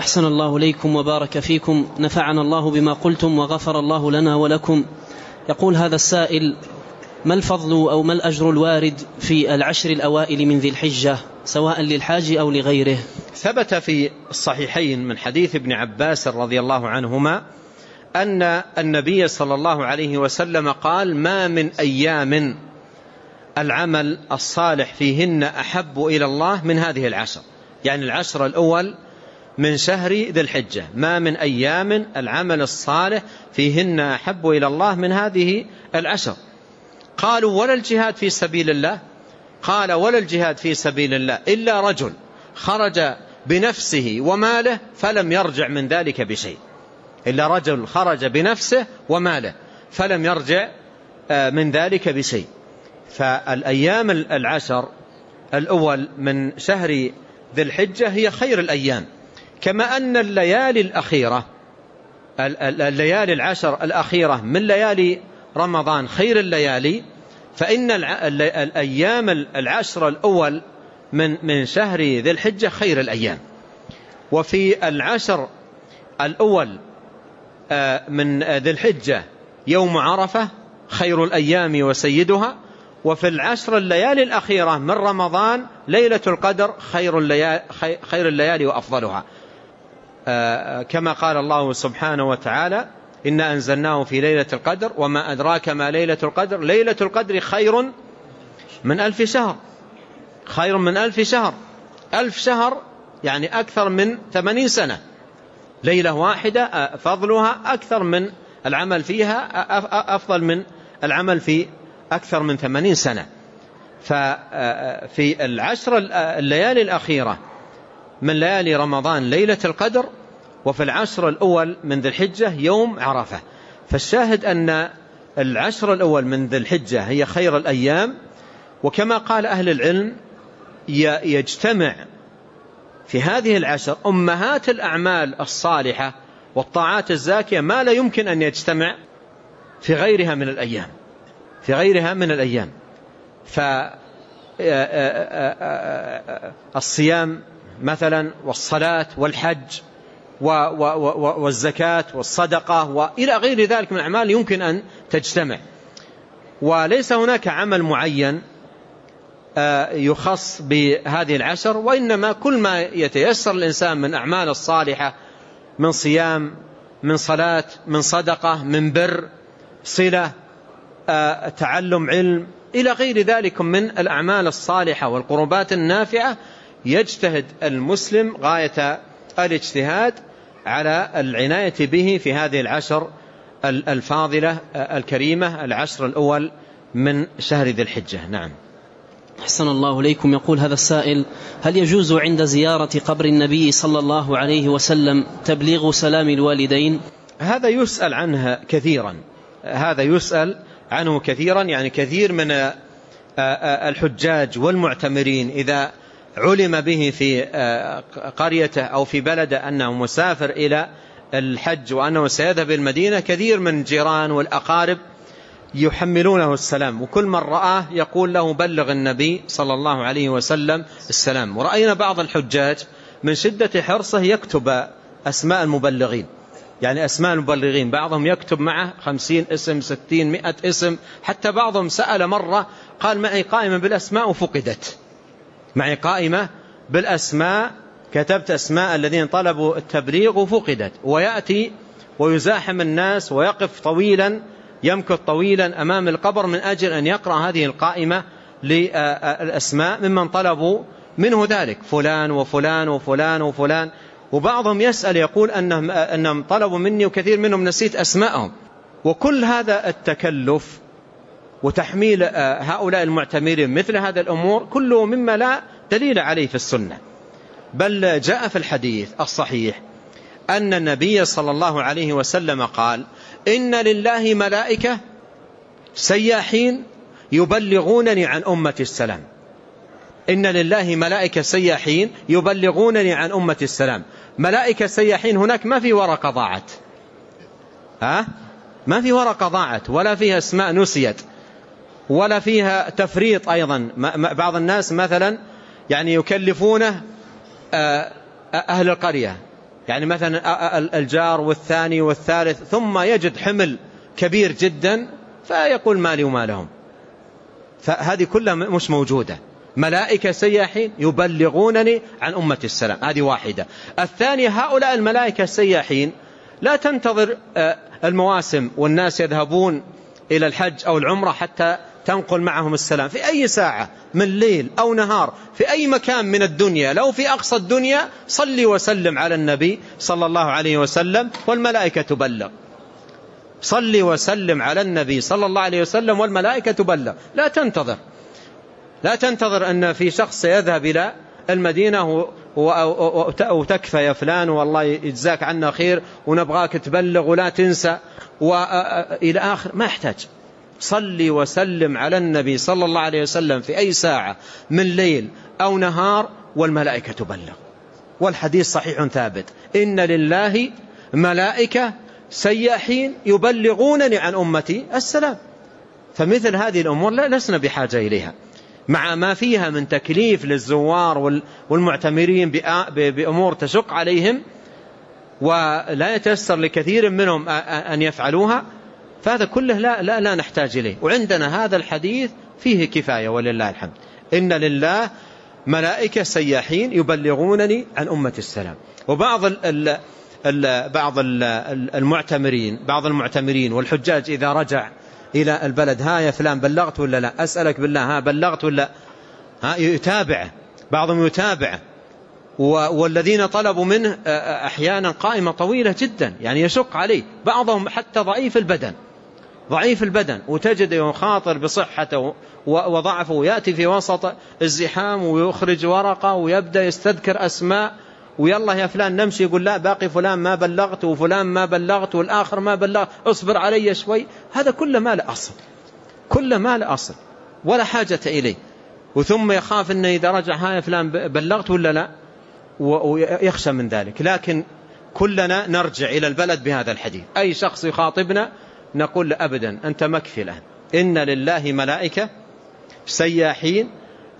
أحسن الله إليكم وبارك فيكم. نفعنا الله بما قلتم وغفر الله لنا ولكم. يقول هذا السائل ما الفضل أو ما الأجر الوارد في العشر الأوائل من ذي الحجة سواء للحاج أو لغيره؟ ثبت في الصحيحين من حديث ابن عباس رضي الله عنهما أن النبي صلى الله عليه وسلم قال ما من أيام العمل الصالح فيهن أحب إلى الله من هذه العشر. يعني العشر الأول من شهر ذي الحجة. ما من أيام العمل الصالح فيهن أحب إلى الله من هذه العشر. قالوا ولا الجهاد في سبيل الله؟ قال ولا الجهاد في سبيل الله إلا رجل خرج بنفسه وماله فلم يرجع من ذلك بشيء. إلا رجل خرج بنفسه وماله فلم يرجع آه، من ذلك بشيء. فالأيام العشر الأول من شهر ذي الحجة هي خير الأيام. كما أن الليالي الأخيرة الليالي العشر الأخيرة من ليالي رمضان خير الليالي فإن الأيام العشر الأول من من شهر ذي الحجة خير الأيام. وفي العشر الأول آه، من ذي الحجة يوم عرفة خير الأيام وسيدها وفي العشر الليالي الأخيرة من رمضان ليلة القدر خير الليالي, خير الليالي وأفضلها. كما قال الله سبحانه وتعالى إنا أنزلناه في ليلة القدر وما أدراك ما ليلة القدر. ليلة القدر خير من ألف شهر. خير من ألف شهر. ألف شهر يعني أكثر من ثمانين سنة. ليلة واحدة آه، فضلها أكثر من العمل فيها آه، أفضل من العمل في أكثر من ثمانين سنة. ففي العشر الليالي الأخيرة من ليالي رمضان ليلة القدر وفي العشر الأول من ذي الحجة يوم عرفة. فالشاهد أن العشر الأول من ذي الحجة هي خير الأيام وكما قال أهل العلم يجتمع في هذه العشر أمهات الأعمال الصالحة والطاعات الزاكية ما لا يمكن أن يجتمع في غيرها من الأيام في غيرها من الأيام. فالصيام مثلا والصلاة والحج والزكاة والصدقة وإلى غير ذلك من الأعمال يمكن أن تجتمع. وليس هناك عمل معين آه، يخص بهذه العشر وإنما كل ما يتيسر الإنسان من أعمال الصالحة من صيام من صلاة من صدقة من بر صلة آه، تعلم علم إلى غير ذلك من الأعمال الصالحة والقربات النافعة يجتهد المسلم غاية الاجتهاد على العناية به في هذه العشر الفاضلة الكريمة العشر الأول من شهر ذي الحجة. نعم. أحسن الله إليكم. يقول هذا السائل هل يجوز عند زيارة قبر النبي صلى الله عليه وسلم تبليغ سلام الوالدين؟ هذا يسأل عنه كثيرا. هذا يسأل عنه كثيرا. يعني كثير من الحجاج والمعتمرين إذا علم به في آه، قريته أو في بلده أنه مسافر إلى الحج وأنه سيذهب المدينة كثير من الجيران والأقارب يحملونه السلام. وكل من رآه يقول له بلغ النبي صلى الله عليه وسلم السلام. ورأينا بعض الحجاج من شدة حرصه يكتب أسماء المبلغين. يعني أسماء المبلغين بعضهم يكتب معه خمسين اسم ستين مئة اسم. حتى بعضهم سأل مرة قال معي قائمة بالأسماء وفقدت. معي قائمة بالأسماء كتبت أسماء الذين طلبوا التبليغ وفقدت. ويأتي ويزاحم الناس ويقف طويلا يمكث طويلا أمام القبر من أجل أن يقرأ هذه القائمة للأسماء ممن طلبوا منه ذلك. فلان وفلان وفلان وفلان. وبعضهم يسأل يقول أنهم, أنهم طلبوا مني وكثير منهم نسيت أسماءهم. وكل هذا التكلف وتحميل آه، هؤلاء المعتمرين مثل هذا الأمور كله مما لا دليل عليه في السنة. بل جاء في الحديث الصحيح أن النبي صلى الله عليه وسلم قال إن لله ملائكة سياحين يبلغونني عن أمة السلام. إن لله ملائكة سياحين يبلغونني عن أمة السلام. ملائكة سياحين هناك ما في ورقة ضاعت. ها؟ ما في ورقة ضاعت ولا فيها أسماء نسيت. ولا فيها تفريط أيضا. بعض الناس مثلا يعني يكلفونه آه، أهل القرية. يعني مثلا الجار والثاني والثالث ثم يجد حمل كبير جدا فيقول مالي وما لهم. فهذه كلها مش موجودة. ملائكة سياحين يبلغونني عن أمة السلام. هذه واحدة. الثانية هؤلاء الملائكة السياحين لا تنتظر آه، المواسم والناس يذهبون إلى الحج أو العمرة حتى تنقل معهم السلام في أي ساعة من ليل أو نهار في أي مكان من الدنيا لو في أقصى الدنيا صلي وسلم على النبي صلى الله عليه وسلم والملائكة تبلغ. صلي وسلم على النبي صلى الله عليه وسلم والملائكة تبلغ. لا تنتظر. لا تنتظر أن في شخص يذهب إلى المدينة وتكفى يا فلان والله يجزاك عنا خير ونبغاك تبلغ ولا تنسى. وإلى آخر ما يحتاج. صلي وسلم على النبي صلى الله عليه وسلم في أي ساعة من ليل أو نهار والملائكة تبلغ. والحديث صحيح ثابت. إن لله ملائكة سياحين يبلغونني عن أمتي السلام. فمثل هذه الأمور لا لسنا بحاجة إليها. مع ما فيها من تكليف للزوار والمعتمرين بأمور تشق عليهم ولا يتيسر لكثير منهم أن يفعلوها فهذا كله لا, لا, لا نحتاج إليه. وعندنا هذا الحديث فيه كفاية ولله الحمد. إن لله ملائكة سياحين يبلغونني عن أمة السلام. وبعض ال ال بعض ال المعتمرين بعض المعتمرين والحجاج إذا رجع إلى البلد ها يا فلان بلغت ولا لا؟ أسألك بالله ها بلغت ولا؟ ها يتابع بعضهم يتابع. والذين طلبوا منه أحيانا قائمة طويلة جدا يعني يشق عليه. بعضهم حتى ضعيف البدن. ضعيف البدن وتجد يخاطر بصحته وضعفه ويأتي في وسط الزحام ويخرج ورقة ويبدأ يستذكر أسماء ويلا يا فلان نمشي يقول لا باقي فلان ما بلغت وفلان ما بلغت والآخر ما بلغ اصبر علي شوي. هذا كله ما له أصل كله ما له أصل ولا حاجة إليه. وثم يخاف أنه إذا رجع ها يا فلان بلغت ولا لا؟ ويخشى من ذلك. لكن كلنا نرجع إلى البلد بهذا الحديث. أي شخص يخاطبنا نقول أبدا أنت مكفي الآن إن لله ملائكة سياحين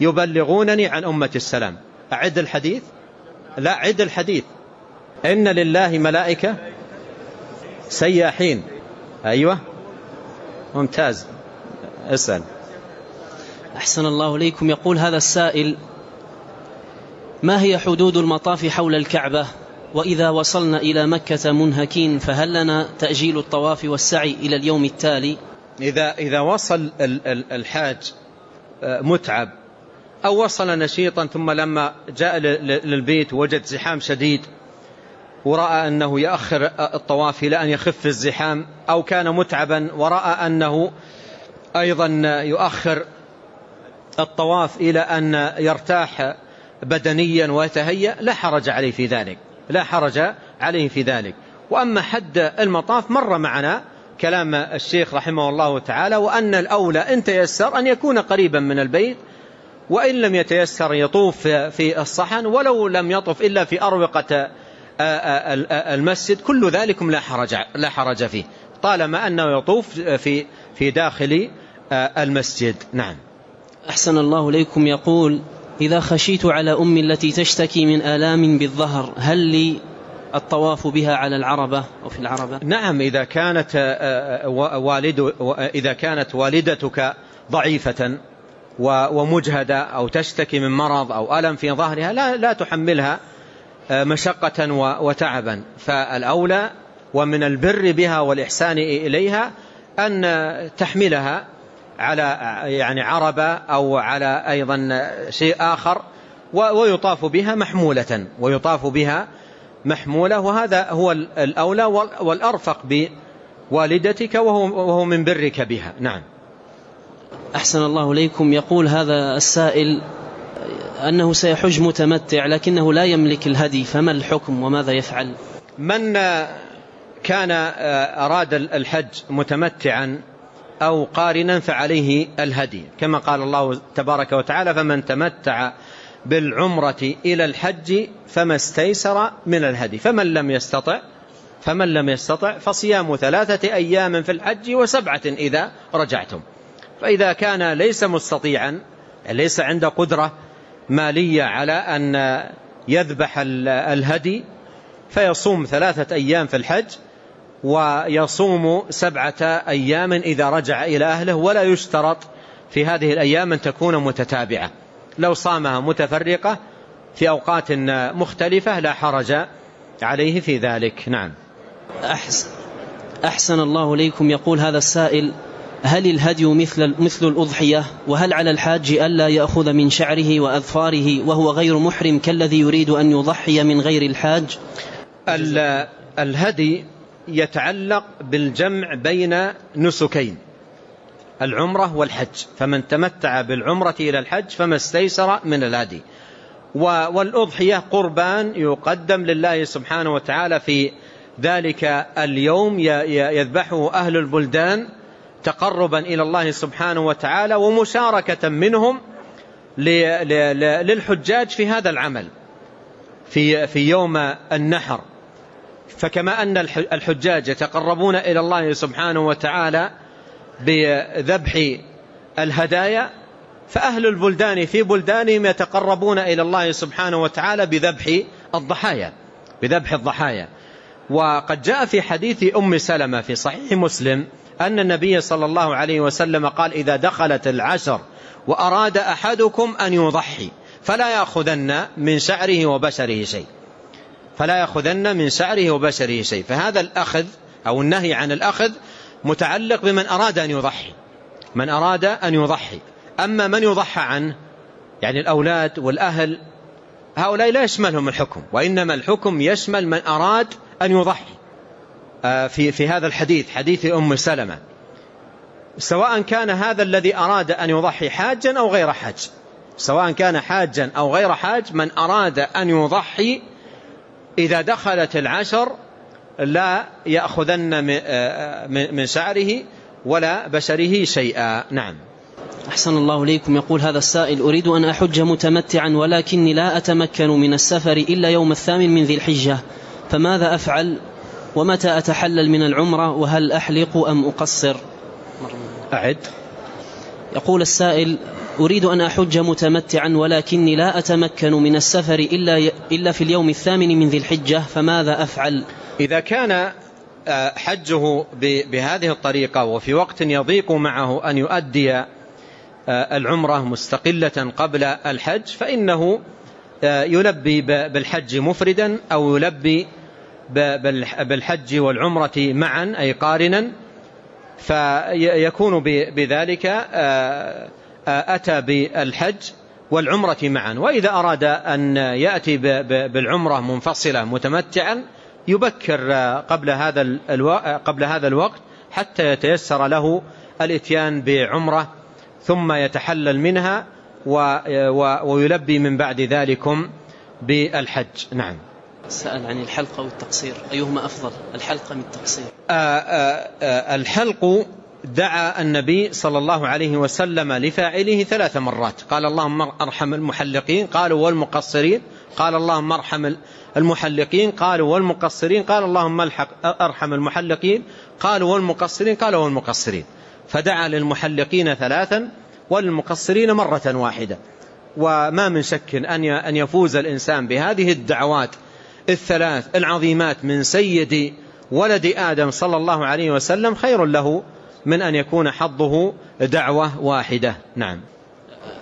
يبلغونني عن أمة السلام. أعد الحديث؟ لا عد الحديث. إن لله ملائكة سياحين. أيوة. ممتاز. اسأل. أحسن الله إليكم. يقول هذا السائل ما هي حدود المطاف حول الكعبة؟ وإذا وصلنا إلى مكة منهكين فهل لنا تأجيل الطواف والسعي إلى اليوم التالي؟ إذا, إذا وصل الحاج آه، متعب أو وصل نشيطا ثم لما جاء للبيت وجد زحام شديد ورأى أنه يأخر الطواف إلى أن يخف الزحام أو كان متعبا ورأى أنه أيضا يؤخر الطواف إلى أن يرتاح بدنيا ويتهيأ لا حرج عليه في ذلك. لا حرج عليه في ذلك. وأما حد المطاف مر معنا كلام الشيخ رحمه الله تعالى وأن الأولى إن تيسر أن يكون قريبا من البيت وإن لم يتيسر يطوف في الصحن ولو لم يطف إلا في أروقة المسجد كل ذلك لا حرج, لا حرج فيه طالما أنه يطوف في, في داخل المسجد. نعم. أحسن الله ليكم يقول إذا خشيت على أمي التي تشتكي من آلام بالظهر هل لي الطواف بها على العربة أو في العربة؟ نعم إذا كانت والد إذا كانت والدتك ضعيفة ومجهدة أو تشتكي من مرض أو ألم في ظهرها لا, لا تحملها آه، مشقة وتعبا. فالأولى ومن البر بها والإحسان إليها أن تحملها على يعني عربة أو على أيضا شيء آخر ويطاف بها محمولة ويطاف بها محمولة وهذا هو الأولى والأرفق بوالدتك وهو من برك بها. نعم. أحسن الله إليكم. يقول هذا السائل أنه سيحج متمتع لكنه لا يملك الهدي فما الحكم وماذا يفعل؟ من كان أراد الحج متمتعا أو قارنا فعليه الهدي. كما قال الله تبارك وتعالى فمن تمتع بالعمرة إلى الحج فما استيسر من الهدي. فمن لم يستطع فمن لم يستطع فصيام ثلاثة أيام في الحج وسبعة إذا رجعتم. فإذا كان ليس مستطيعا ليس عنده قدرة مالية على أن يذبح الهدي فيصوم ثلاثة أيام في الحج ويصوم سبعة أيام إذا رجع إلى أهله ولا يشترط في هذه الأيام أن تكون متتابعة. لو صامها متفرقة في أوقات مختلفة لا حرج عليه في ذلك. نعم. أحسن, أحسن الله ليكم يقول هذا السائل هل الهدي مثل, مثل الأضحية؟ وهل على الحاج ألا يأخذ من شعره وأظفاره وهو غير محرم كالذي يريد أن يضحي من غير الحاج؟ الهدي يتعلق بالجمع بين نسكين العمرة والحج. فمن تمتع بالعمرة إلى الحج فما استيسر من الهدي. والأضحية قربان يقدم لله سبحانه وتعالى في ذلك اليوم يذبحه أهل البلدان تقربا إلى الله سبحانه وتعالى ومشاركة منهم للحجاج في هذا العمل. في في يوم النحر. فكما أن الحجاج يتقربون إلى الله سبحانه وتعالى بذبح الهدايا فأهل البلدان في بلدانهم يتقربون إلى الله سبحانه وتعالى بذبح الضحايا بذبح الضحايا. وقد جاء في حديث أم سلمة في صحيح مسلم أن النبي صلى الله عليه وسلم قال إذا دخلت العشر وأراد أحدكم أن يضحي فلا يأخذن من شعره وبشره شيء. فلا يأخذن من شعره وبشره شيء. فهذا الأخذ أو النهي عن الأخذ متعلق بمن أراد أن يضحي. من أراد أن يضحي. أما من يضحى عنه يعني الأولاد والأهل هؤلاء لا يشملهم الحكم وإنما الحكم يشمل من أراد أن يضحي. آه، في في هذا الحديث حديث أم سلمة. سواء كان هذا الذي أراد أن يضحي حاجا أو غير حاج. سواء كان حاجا أو غير حاج من أراد أن يضحي إذا دخلت العشر لا يأخذن آه، من شعره ولا بشره شيئا. نعم. أحسن الله ليكم يقول هذا السائل أريد أن أحج متمتعا ولكني لا أتمكن من السفر إلا يوم الثامن من ذي الحجة. فماذا أفعل؟ ومتى أتحلل من العمرة؟ وهل أحلق أم أقصر؟ أعد. يقول السائل أريد أن أحج متمتعا ولكني لا أتمكن من السفر إلا, إلا في اليوم الثامن من ذي الحجة فماذا أفعل؟ إذا كان آه، حجه بهذه الطريقة وفي وقت يضيق معه أن يؤدي آه، العمرة مستقلة قبل الحج فإنه آه، يلبي بالحج مفردا أو يلبي بالحج والعمرة معا أي قارنا فيكون بذلك أتى بالحج والعمرة معا. وإذا أراد أن يأتي بالعمرة منفصلة متمتعا يبكر قبل هذا قبل هذا الوقت حتى يتيسر له الإتيان بعمرة ثم يتحلل منها ويلبي من بعد ذلكم بالحج. نعم. سأل عن الحلقة والتقصير. أيهما أفضل؟ الحلقة من التقصير. آآ آآ الحلق دعا النبي صلى الله عليه وسلم لفاعله ثلاث مرات. قال اللهم أرحم المحلقين قالوا والمقصرين قال اللهم أرحم المحلقين قالوا والمقصرين قال اللهم الحق أرحم المحلقين قالوا والمقصرين قالوا والمقصرين. فدعا للمحلقين ثلاثا والمقصرين مرة واحدة. وما من شك أن يفوز الإنسان بهذه الدعوات الثلاث العظيمات من سيد ولد آدم صلى الله عليه وسلم خير له من أن يكون حظه دعوة واحدة. نعم.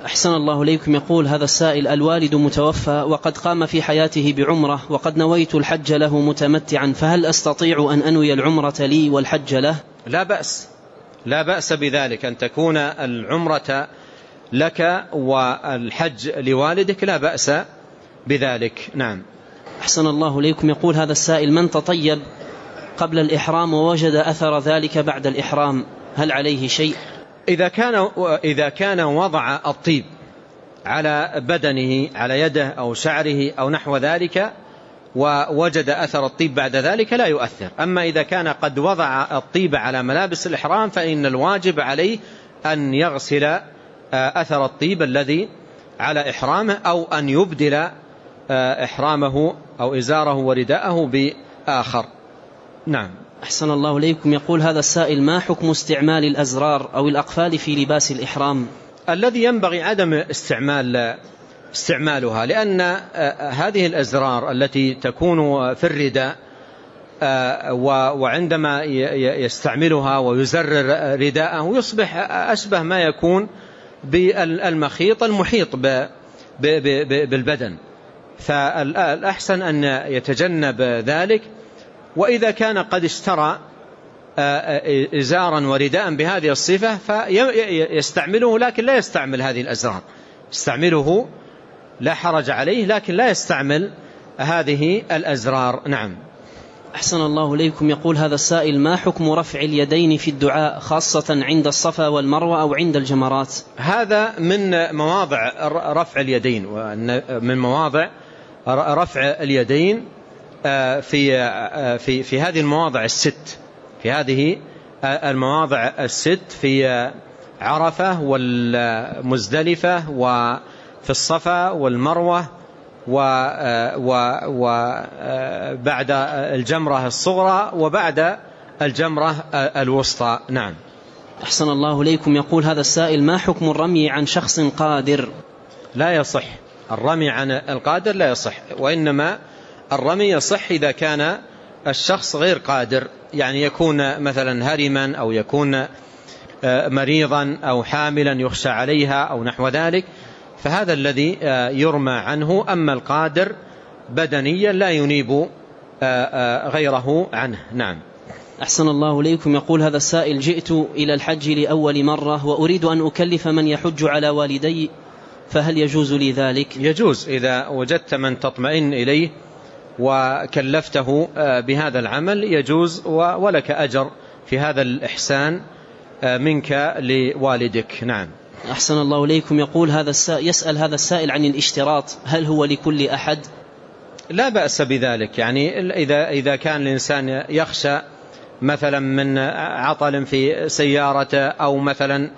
أحسن الله إليكم. يقول هذا السائل الوالد متوفى وقد قام في حياته بعمرة وقد نويت الحج له متمتعا فهل أستطيع أن أنوي العمرة لي والحج له؟ لا بأس. لا بأس بذلك أن تكون العمرة لك والحج لوالدك لا بأس بذلك. نعم. أحسن الله إليكم. يقول هذا السائل من تطيب؟ قبل الإحرام ووجد أثر ذلك بعد الإحرام. هل عليه شيء؟ إذا كان, إذا كان وضع الطيب على بدنه على يده أو شعره أو نحو ذلك ووجد أثر الطيب بعد ذلك لا يؤثر. أما إذا كان قد وضع الطيب على ملابس الإحرام فإن الواجب عليه أن يغسل آه، أثر الطيب الذي على إحرامه أو أن يبدل آه، إحرامه أو إزاره ورداءه بآخر. نعم. أحسن الله إليكم. يقول هذا السائل ما حكم استعمال الأزرار أو الأقفال في لباس الإحرام؟ الذي ينبغي عدم استعمال استعمالها لأن هذه الأزرار التي تكون في الرداء وعندما يستعملها ويزرر رداءه يصبح أشبه ما يكون بالمخيط المحيط بالبدن. فالأحسن أن يتجنب ذلك. وإذا كان قد اشترى إزارا ورداء بهذه الصفة فيستعمله لكن لا يستعمل هذه الأزرار. يستعمله لا حرج عليه لكن لا يستعمل هذه الأزرار. نعم. أحسن الله إليكم. يقول هذا السائل ما حكم رفع اليدين في الدعاء خاصة عند الصفا والمروة أو عند الجمرات؟ هذا من مواضع رفع اليدين من مواضع رفع اليدين آه، في آه، في في هذه المواضع الست في هذه المواضع الست في عرفة والمزدلفة وفي الصفا والمروة وبعد الجمرة الصغرى وبعد الجمرة الوسطى. نعم. أحسن الله إليكم. يقول هذا السائل ما حكم الرمي عن شخص قادر؟ لا يصح. الرمي عن القادر لا يصح وإنما الرمي يصح إذا كان الشخص غير قادر يعني يكون مثلا هرما أو يكون آه، مريضا أو حاملا يخشى عليها أو نحو ذلك فهذا الذي آه، يرمى عنه. أما القادر بدنيا لا ينيب آه، غيره عنه. نعم. أحسن الله إليكم. يقول هذا السائل جئت إلى الحج لأول مرة وأريد أن أكلف من يحج على والدي فهل يجوز لي ذلك؟ يجوز إذا وجدت من تطمئن إليه وكلفته آه، بهذا العمل يجوز ولك أجر في هذا الإحسان آه، منك لوالدك. نعم. أحسن الله إليكم. يقول هذا السائل يسأل هذا السائل عن الاشتراط. هل هو لكل أحد؟ لا بأس بذلك. يعني إذا, إذا كان الإنسان يخشى مثلا من عطل في سيارته أو مثلا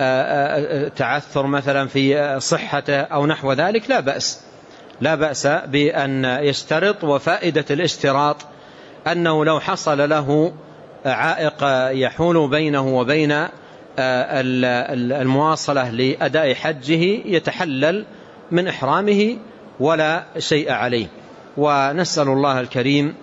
آه، تعثر مثلا في صحته أو نحو ذلك لا بأس. لا بأس بأن يشترط وفائدة الاشتراط أنه لو حصل له عائق يحول بينه وبين آه، المواصلة لأداء حجه يتحلل من إحرامه ولا شيء عليه. ونسأل الله الكريم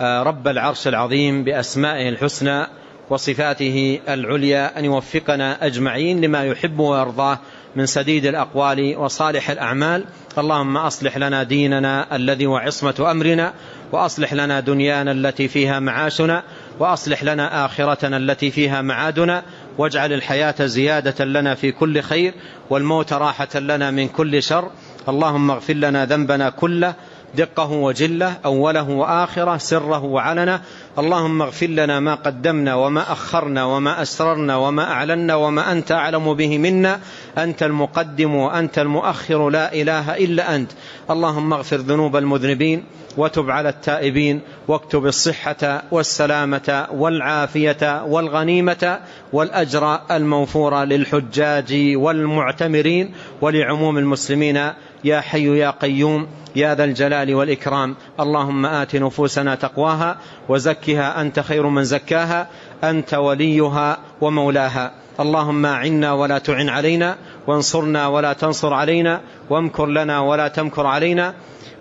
آه، رب العرش العظيم بأسمائه الحسنى وصفاته العليا أن يوفقنا أجمعين لما يحب ويرضاه. من سديد الأقوال وصالح الأعمال. اللهم أصلح لنا ديننا الذي وعصمة أمرنا وأصلح لنا دنيانا التي فيها معاشنا وأصلح لنا آخرتنا التي فيها معادنا واجعل الحياة زيادة لنا في كل خير والموت راحة لنا من كل شر. اللهم اغفر لنا ذنبنا كله دقه وجله أوله وآخره سره وعلنه اللهم اغفر لنا ما قدمنا وما أخرنا وما أسررنا وما أعلنا وما أنت أعلم به منا. أنت المقدم وأنت المؤخر. لا إله إلا أنت. اللهم اغفر ذنوب المذنبين وتب على التائبين واكتب الصحة والسلامة والعافية والغنيمة والأجر الموفور للحجاج والمعتمرين ولعموم المسلمين. يا حي يا قيوم يا ذا الجلال والإكرام. اللهم آت نفوسنا تقواها وزكها أنت خير من زكاها أنت وليها ومولاها. اللهم أعنا ولا تعن علينا وانصرنا ولا تنصر علينا وامكر لنا ولا تمكر علينا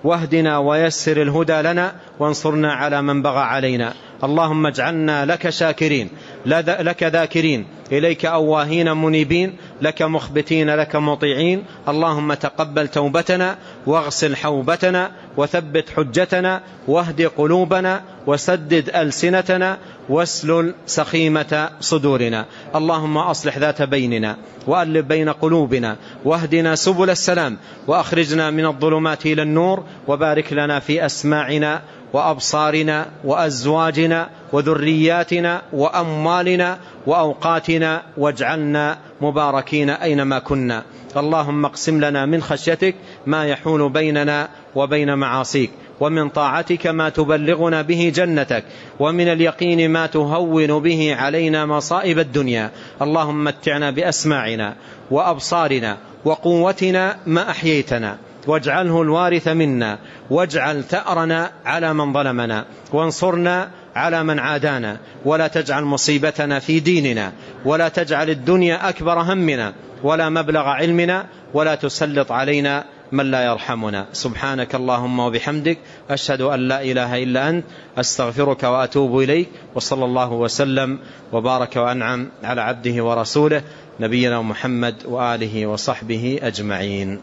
واهدنا ويسر الهدى لنا وانصرنا على من بغى علينا. اللهم اجعلنا لك شاكرين لك ذاكرين إليك أواهين منيبين لك مخبتين لك مطيعين. اللهم تقبل توبتنا واغسل حوبتنا وثبت حجتنا واهد قلوبنا وسدد ألسنتنا واسلل سخيمة صدورنا. اللهم أصلح ذات بيننا وألف بين قلوبنا واهدنا سبل السلام وأخرجنا من الظلمات إلى النور وبارك لنا في أسماعنا وأبصارنا وأزواجنا وذرياتنا وأموالنا وأوقاتنا واجعلنا مباركين أينما كنا. اللهم اقسم لنا من خشيتك ما يحول بيننا وبين معاصيك ومن طاعتك ما تبلغنا به جنتك ومن اليقين ما تهون به علينا مصائب الدنيا. اللهم متعنا بأسماعنا وأبصارنا وقوتنا ما أحييتنا. واجعله الوارث منا واجعل ثأرنا على من ظلمنا. وانصرنا على من عادانا ولا تجعل مصيبتنا في ديننا ولا تجعل الدنيا أكبر همنا ولا مبلغ علمنا ولا تسلط علينا من لا يرحمنا. سبحانك اللهم وبحمدك أشهد أن لا إله إلا أنت أستغفرك وأتوب إليك وصلى الله وسلم وبارك وأنعم على عبده ورسوله نبينا محمد وآله وصحبه أجمعين.